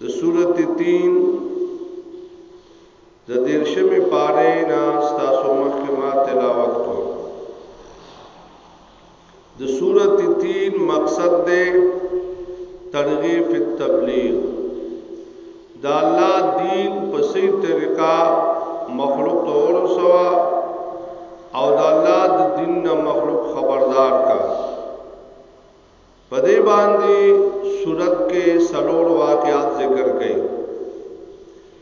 د سورت تین د دیرشمی پاره نه ستاسو مخکې ما تلاوت کو د سورت تین مقصد ده ترغیب فی التبلیغ دا الله دین په سي طریقه مخلوق ته ورسوا او دا الله د دین نه مخلوق خبردار کا په دې باندې سورت کښې څلور واقعات ذکر کړي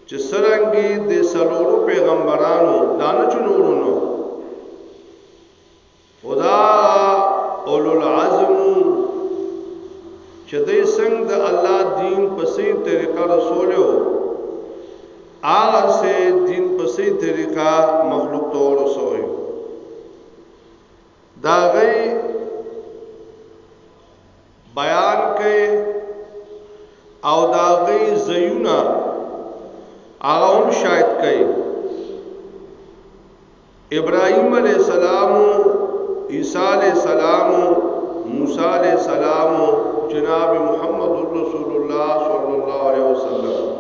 چې څرنګه دې څلورو پېغمبرانو دا نه چې نورو نو خدا اولو العزم چې دې څنګه د الله دین په سي طریقه رسول او هغه سي دین په سي طریقه مخلوق ته ورسوي د هغوی بیان کوي او د هغوی ځایونه هغه هم شاید کوي ابراهیم علیه السلام عیسی علیه السلام موسی علیه السلام جناب محمد رسول الله صلی الله علیه وسلم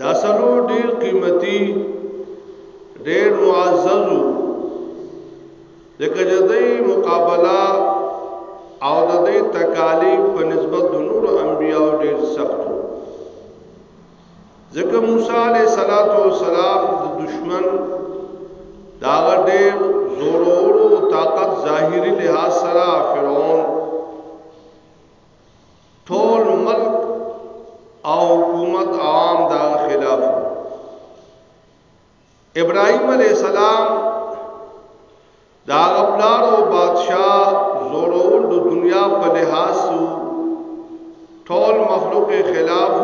دا سړو ډیر قیمتی ډیر معزز وو ځکه چې د مقابله او د دې تکالیف په نسبت د نور انبیانو ډیر سخت وو ځکه موسی علیه صلوات و سلام د دشمن دا ډیر زور او طاقت ظاهری لحاظ سره فرعون ټول ملک او حکومت عوام دا خلاف ابراهيم عليه السلام دا غبلار او بادشاہ زورور د دنیا په لحاظ ټول مخلوق خلاف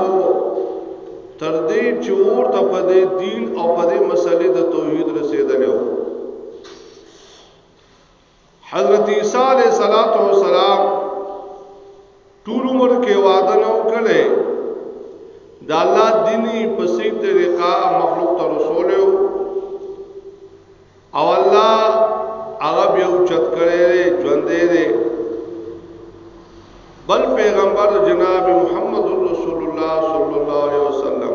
تر دې چور ته په دې دین او په دې مسلې د توحید رسیدلو حضرت عیسی علیه الصلاة والسلام ټول عمر کې وعده نه وکړي د الله دیني په سي طریقه مخلوق ته رسول او الله هغه به اوچت کړي ژوندې دي بل پیغمبر جناب محمد رسول الله صلی الله علیه وسلم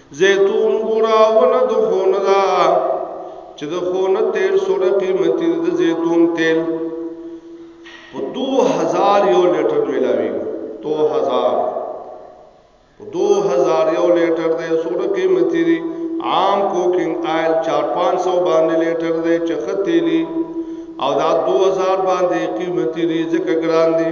زیتون ګورا ونه د خونه دا چې د خونه تیل سره قیمتي د زیتون تیل په 2000 یو لیټر ملاوي 2000 په 2000 یو لیټر د سره قیمتي دي عام کوکینګ آیل 4500 باندې لیټر دی چې ختیلی او دا 2000 باندې قیمتي دي ځکه ګران دي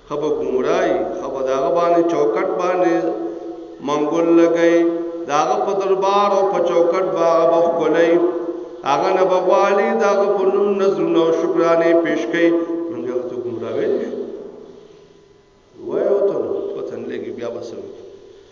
ښه په ګمراه يي ښه په د هغه باندې چوکټ باندې منګول لګي د هغه په دربار او په چوکټ به هغه به ښکلی هغه نه به غواړي د هغه په نوم نظرونه او شکرانې پیش کوي موږ هغه ته ګمراه ویلی شو وایو ته پته نه لګي بیا به څه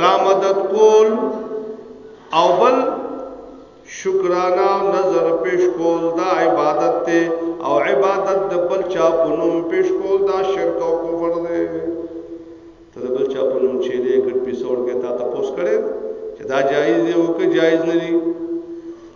را مدد کول او بل شکرانه او نظر پیش کول دا عبادت ته او عبادت د بل چا په نوم پیش کول دا شرک او کفر دی ته د بل چا په نوم چې دې کټ پیسور کې تا ته پوس کړي چې دا جایز دی او که جایز نه دی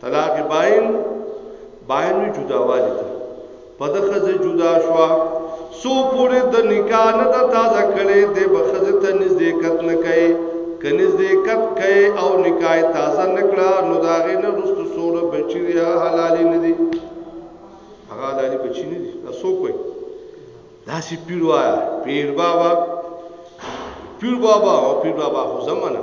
طلاق باین باین وی جدا والی ته په د خزه جدا شوا سو پوری د نکاح نه د تازه کړي د بخزه ته نږدې کت نه کوي کنيز دې کت کوي او نکاح تازه نکړه نو دا غي نه رست سور بچي حلال نه دي هغه حلال بچي نه دي تاسو کوي دا سی پیر وایا پیر بابا پیر بابا او پیر بابا خو زمانہ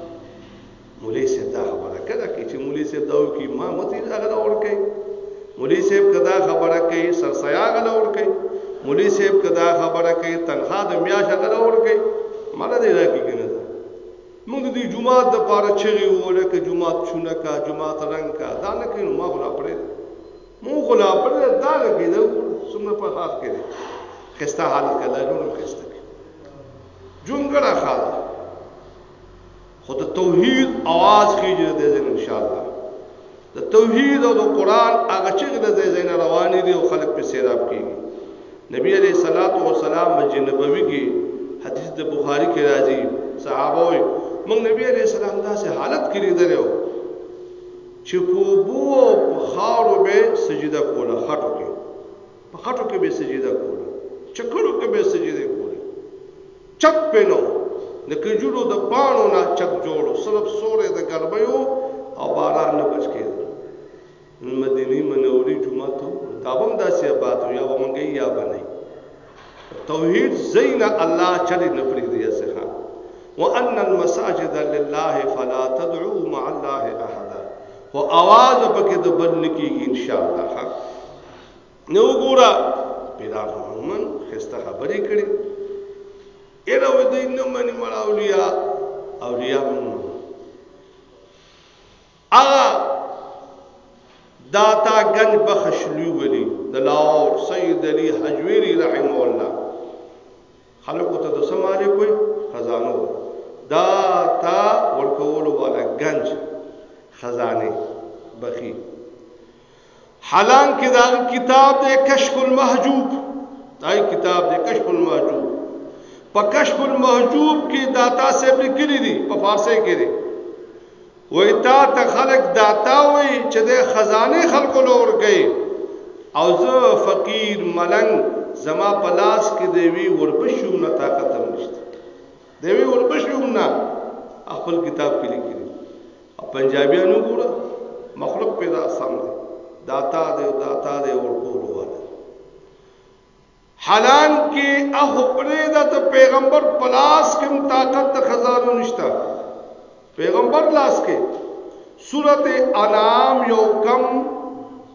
مولوی صاحب دا خبره کله کوي چې مولوی صاحب دا وکړي ما متي هغه له ورکوي مولوی صاحب که دا خبره کوي سرسیا هغه له ورکوي مولوی صاحب که دا خبره کوي تنخوا د میاشت هغه له ورکوي ماله دی دا کې کنه موږ د جمعات د پاره چغي وو لکه جمعات چونه کا جمعات رنگ کا دا نه کینو ما خلا پرې مو خلا پرې دا نه کیدو سمره په خاص کې خسته حال کله نور خسته جونګړه خاله خو د توحید اواز خیژي له دې ځای نه انشاالله د توحید او د قران هغه چغې له ځای ځای نه روانې دي او خلک پرې سیراب کیږي نبی علیه الصلاۃ والسلام مسجد نبوي کې حدیث د بخاری کې راځي صحابه وي موږ نبی علیه السلام داسې حالت کې لیدلی و چې په اوبو او په خاورو به سجده کوله خټو کې په خټو کې به یې سجده کوله، چکړو کې به یې سجدې کولې. چک پرې نه و. د کجورو د پاڼو نه چک جوړ و، صرف سوری د ګرمۍ و او باران نه بچ کېده. نن مدینې منورې جومات ته وګوره، دا به هم داسې اباد و، یا به موږ یې یا به نه یې. د توحید ځای نه الله چرې نه پرېږدي یاسر خان. وان المساجد لله فلا تدعو مع الله احدا خو اواز به پکې د بل نه کېږي انشاءالله. نو ګورا پیدا محمد خسته خبرې کړې اېره وې دوی نه مني مړه اولیا اولیا مونږ هغه داتا گنج بخش لوی ولی دلاور سید علی حجویری رحم الله خلقو ته د سماله کوئی خزانو داتا ورکولو والا گنج خزانه بخی حالانکه د هغه کتاب دی کشف المحجوب دا کتاب دی کشف المحجوب په کشف المحجوب کې داتا صاحب لیکلي دي په فارسی کې دي وای تا ته خلق داتا وای چې د خزانه خلکو لور گئی او زه فقیر ملنګ زما پلاس کې دی وی وربشو نه طاقت نشته دی وی وربشو نه خپل کتاب کې لیکلی پنجابیان وګوره مخلوق پې دا سم دی دا تا دی او دا تا دی اور کولو والا حالان کې اخو پرې دا ته پیغمبر پلاس کې طاقت د خزانو نشتا پیغمبر لاس کې سورته انعام یو کم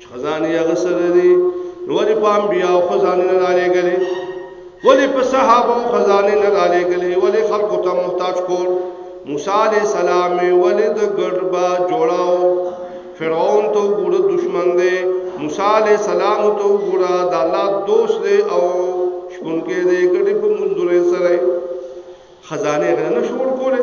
چې خزانې یې هغه سره دي نو ولې په انبیاو خزانې نه رالیږلې ولې په صحابه او خزانې نه رالیږلې ولې خلکو ته محتاج کول موسی علی السلام ولې د ګډبا جوړاو فرعون ته ګوره دشمن دی موسی علی السلام ته ګوره د الله دوست دی او شپون کې دی ګډې په منځورې سره خزانه غنه شوړ کوله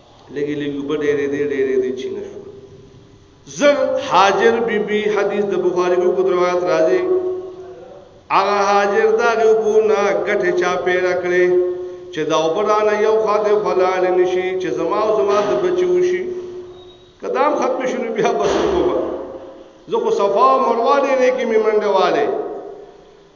لږې لږې اوبه ډېرېدې ډېرېدې چې نه شول زر هاجر بي بي حدیث د بخاري کې په روایت راځي هغه هاجر دا اوبو نه ګټې چا پیدا کړې چې دا اوبه رانه یو خوا دې خلاړې نه شي چې زما او زما د بچي وشي که دا هم ختم شي نو بیا به څه کوم زه خو صفا او مروه ډېرې کې مې منډه والی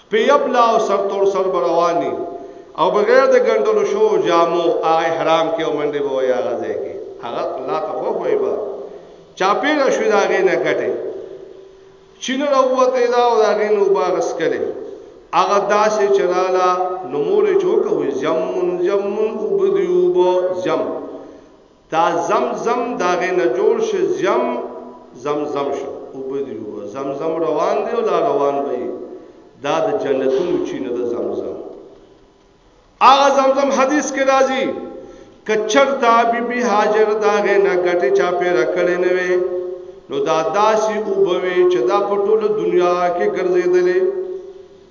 خپيپلا او سرتور سر به روان وي او بغير د ګنډلو شوو جامو هغه احرام کې او منډې به وایي هغه ځای کې هغه لا تخوف وایي به چاپېره شوې د هغې نه ګټې چینه راووتې ده او د هغې نه اوبه غسکلې هغه داسې چې راله نو مور یې چې وکوي زمون زمون اوبه دي اوبه زم دا زم زم داغې نه جوړ شو زيم زم زم شو اوبه دي ووه زم زم روان دی او لا روان به يي دا د جنتونو چينه ده زم زم هغه زم زم حديث کې راځي کچرتا بی بی حاجر داغه نه غټه چا پیرا کړي نه وي نو دا داسي او بوي چې دا په ټوله دنیا کې ګرځېدلې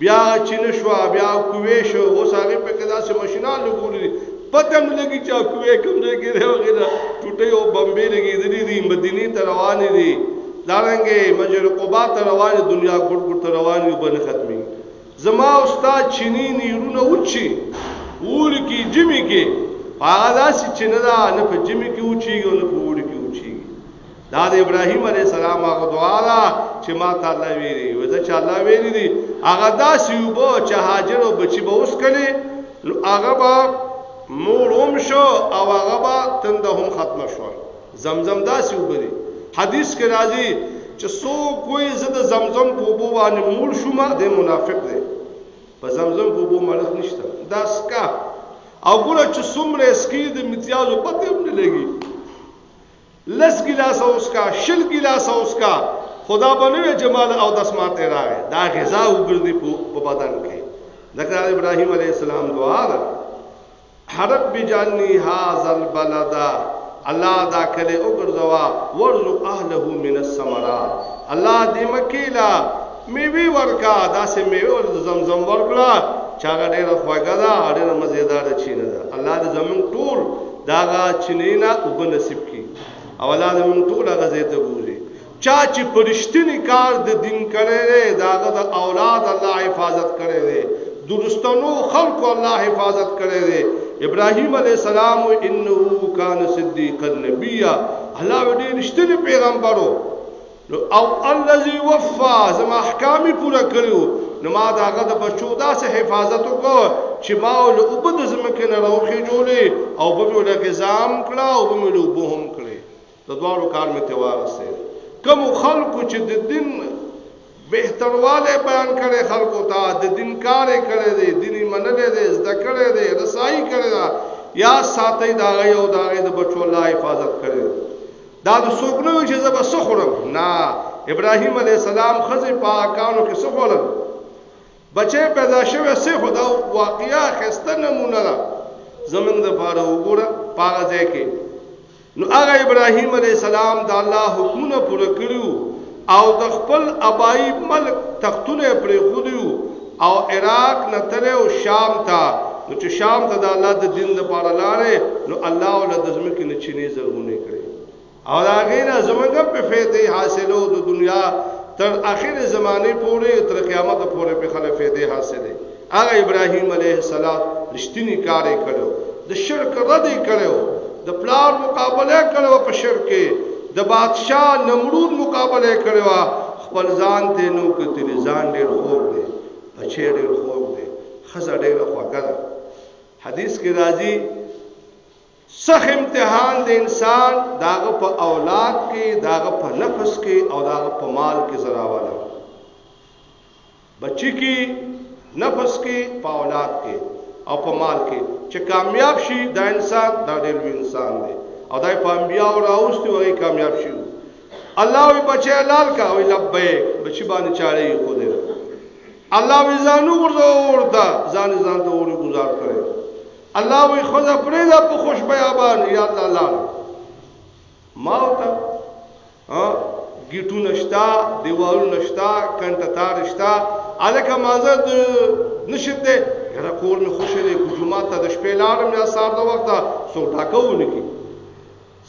بیا چین شو بیا کوې شو اوس هغه په کدا سه ماشینان لګولې پته مې لګی چې کوې کوم ځای کې دی وغیرہ ټوټې او بمبې لګېدلې دي مدینه ته روان دي دارنګې مجر قبا ته روان دنیا ګډ ګډ ته روان یو بن ختمي زما استاد چینی نیرونه وچی وول کی جمی کې هغه داسې چې نه دا نه په جمی کې وچی او نه په وړ کې وچی دا د ابراهیم علیه السلام هغه دعا ده چې ما ته الله ویلي وي دا چې الله ویلي دي هغه داسې اوبه چې هاجر او بچي به وڅکلې نو هغه به مور هم شو او هغه به تنده هم ختمه شوه زمزم داسې اوبه دي حدیث کې راځي چې څوک وایي زه د زمزم په اوبو باندې مور شوم دی منافق دی په زمزم په اوبو مړښت نشته دا سکه او ګوره چې څومره سکي د امتیازو پته هم نه لګي لس ګیلاسه وڅښه، شل ګیلاسه وڅښه، خو دا به نه وي چې ما له اودس ماته راغی، دا غذا وګرځي په بدن کې، ځکه دا د ابراهیم علیه السلام دعا ده، رب اجعلني هذا البلد، الله دا کلی وګرځوه، وارزق اهله من الثمرات، الله دې مکې له. مېوې ورکه داسې مېوه ورته د زمزم ورکړه چې هغه ډېره خوږه ده او ډېره مزې داره چینه ده الله دې زمونږ ټول د هغه چینې نه اوبه نصیب کړي او الله دې مونږ ټول هغه ځای ته بوځي چا چې په رښتیني کار د دین کړی دی د هغه د اولاد الله حفاظت کړی دی درستنو خلکو الله حفاظت کړی دی ابراهیم علی السلام انه کان صدیقا نبیا الله دې رښتینی پیغمبرو نو او الذي وفا زما احکام پوره کړو نو ما دا غد د بچو داسې حفاظت وکړ چې ما او له وبد زمکه نه راوخې جوړې او په مې له غزام کړه او په مې له وبو هم کړې د دوارو کار مې ته وارسته کوم خلکو چې د دین بهترواله بیان کړي خلکو ته د دین کار کړي دي دیني منلې دي زده کړي دي رسایي کړي یا ساتي دا یو دا د بچو الله حفاظت کړي دا د څوک نه وي چې زه به څه خورم نه ابراهیم علیه السلام ښځې په کانو کې څه خوړل بچی پیدا شوی څه خو دا واقعیا ښایسته نمونه ده زمونږ دپاره وګوره په هغه ځای کې نو هغه ابراهیم علیه السلام د الله حکمونه پوره کړي او د خپل ابايي ملک تختونه يې پرېښودي وو او عراق نه تللی وو شام ته، نو چې شام ته د الله د دين لپاره لاړی، نو الله ورله د ځمکې نه چينې زرغونې کړې او د هغې نه زموږ هم پرې فېدې حاصلې او د دنيا تر اخرې زمانې پورې تر قيامته پورې پرې خلک فېدې حاصلې. هغه ابراهیم علیه السلام رښتینی کار یې کړی و، د شرک رد یې کړی و، د پلار مقابله یې کړې وه په شرک کې، د بادشاه نمرود مقابله یې کړې وه، خپل ځان ته یې نه و کتلي، ځان ډېر خوږ دی، بچی ډېر خوږ دی، ښځه ډېره خوږه ده. حدیث کې راځي، سخت امتحان د انسان د هغه په اولاد کې، د هغه په نفس کې او د هغه په مال کې زراوله. بچي کې، نفس کې، په اولاد کې او په مال کې چې کامیاب شي دا انسان دا ډېر لوی انسان دی او دا یې په انبیاو راوستي او هغوی کامیاب شوي وو. الله وایي بچی حلال کړه، وایي لبیک، بچي باندې چاړه یې ایښودې ده. الله وایي ځان وغورځوه اور ته، ځان یې ځان ته اور ګذار کړی دی. الله وایي ښځه پرېږده په خوش بیابان، یا الله لاړه ما ورته ها ګیټونه شته دیوالونه شته کنټه تار شته الکه مانځه د نشد دی یاره کور مې خوشې دی کو جمعه ته د شپې لاړم یا سار د وخته څو ټاکو نکی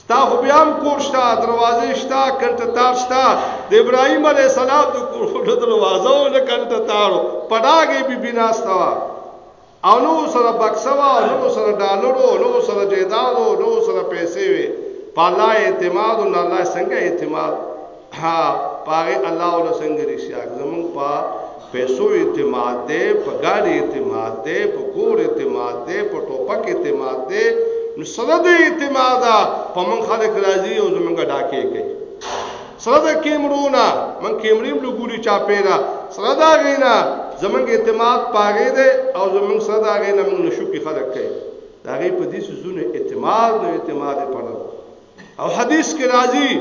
ستا خو بیا هم کور شته دروازې شته کنټه تار شته د ابراهیم علی السلام د کور دروازه او د کنټه تارو پډاګې بي بناستا او له هغو سره بکسه وه او له هغو سره ډالر وو او له هغو سره جایداد وو او له هغو سره پیسې وې، په الله یې اعتماد وو، نو الله یې څنګه اعتماد ها په هغې الله وله څنګه رښتیا کړه، زموږ په پیسو اعتماد دی، په ګاډي اعتماد دی، په کور اعتماد دی، په ټوپک اعتماد دی، نو سره دې اعتماده په موږ خلک راځي او زموږ ډاکې کوي. سره د کېمرو نه، موږ کېمرې هم له ګوري چاپېره، سره د هغې نه زموږ اعتماد په هغې دی او زموږ سره د هغې نه موږ له شوکي خلک کوي، د هغې په دې څیزونو اعتماد نو اعتماد پرد او حدیث کې راځي،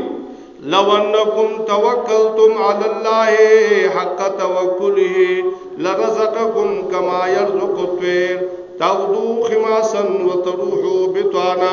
لو انکم توکلتم علی الله حق توکله لرزقکم کما یرزق الطیر تغدو خماسا وتروح بطانا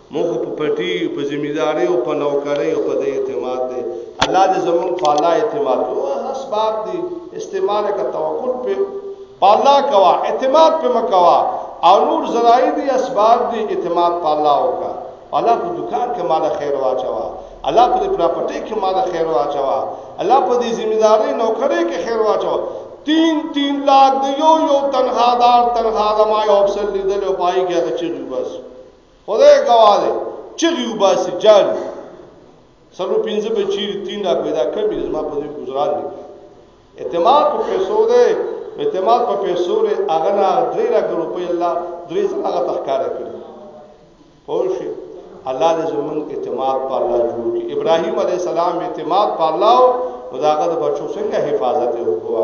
موږ خو په پټي یو، په ذمه دارۍ او په نوکرۍ او په دې اعتماد دی. الله دې زموږ په الله اعتماد وکړي. اوس اسباب دي، استعمال یې کړه، توکل پرې په الله کوه، اعتماد پرې مه کوه او نور ذرایع دي، اسباب دي، اعتماد په الله وکړه. الله په دوکان کې مال خیر واچوه، الله په دې پراپرټۍ کې مال خیر واچوه، الله په دې ذمه دارۍ نوکرۍ کې خیر واچوه. تین تین لاک د یو یو تنخوادار تنخوا زما یو افسر لیدلی او په هغې کې هغه چغې وباسي. خدای ګواه دی چغي وباسي جان سلو پنځه به چیرې تین را پیدا کړي زما په دې گزاران دي اعتماد په پیسو دی اعتماد په پیسو لري هغه نه درې لک روپۍ الله درې هغه تخکار کړی پوه شي الله دې زمون اعتماد په الله جوړ کړي ابراهيم عليه السلام اعتماد په الله او داغه د بچو څنګه حفاظت وکړو